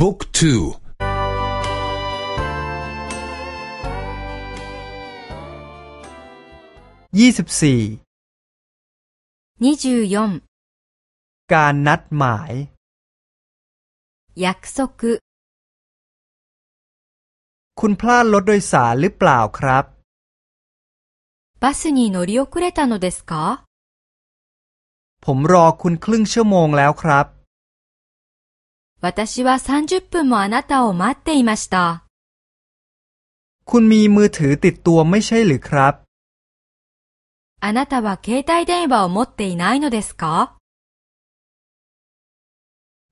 บุ๊กทูยี่สิบสี่ยี่สิบสี่การนัดหมาย約束คุณพลาดรถโดยสารหรือเปล่าครับバスに乗り遅れたのですかผมรอคุณครึ่งชั่วโมงแล้วครับ 私は30分もあなたを待っていました。คุณมีมือถือติดตัวไม่ใช่หรือครับ あなたは携帯電話を持っていないのですか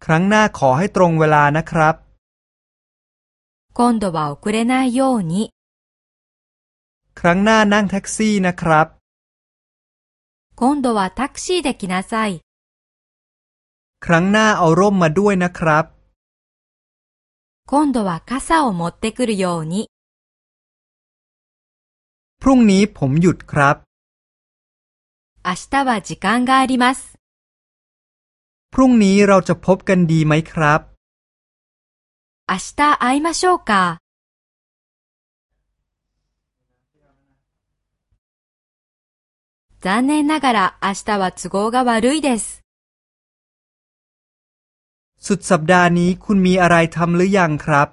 ครั้งหน้าขอให้ตรงเวลานะครับ今度は遅れないように。ครั้งหน้านั่งแท็กซี่นะครับ今度はタクシーで来なさい。 ครั้งหน้าเอาร่มมาด้วยนะครับ今度は傘を持ってくるように。พรุ่งนี้ผมหยุดครับ明日は時間があります。พรุ่งนี้เราจะพบกันดีไหมครับ明日会いましょうか残念ながら明日は都合が悪いです。 สุดสัปดาห์นี้คุณมีอะไรทำหรือยังครับ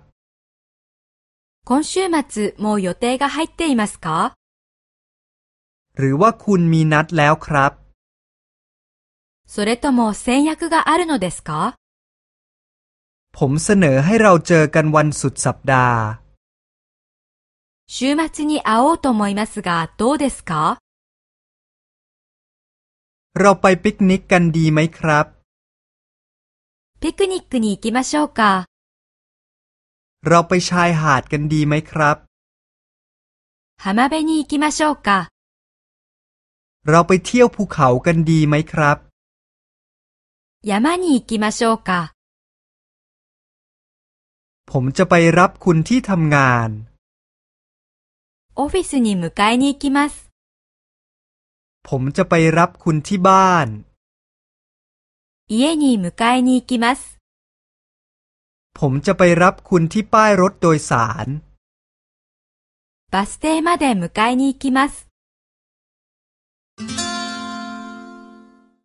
今週末もう予定が入っていますかหรือว่าคุณมีนัดแล้วครับそれとも先約があるのですかผมเสนอให้เราเจอกันวันสุดสัปดาห์週末に会おうと思いますがどうですかเราไปปิกนิกกันดีไหมครับ ピクニックに行きましょうか。เราไปชายหาดกันดีไหมครับ 浜辺に行きましょうか。เราไปเที่ยวภูเขากันดีไหมครับ 山に行きましょうか。ผมจะไปรับคุณที่ทำงาน オフィスに迎えに行きます。ผมจะไปรับคุณที่บ้าน 家に迎えに行きます。ผมจะไปรับคุณที่ป้ายรถโดยสารバス停まで迎えに行きます。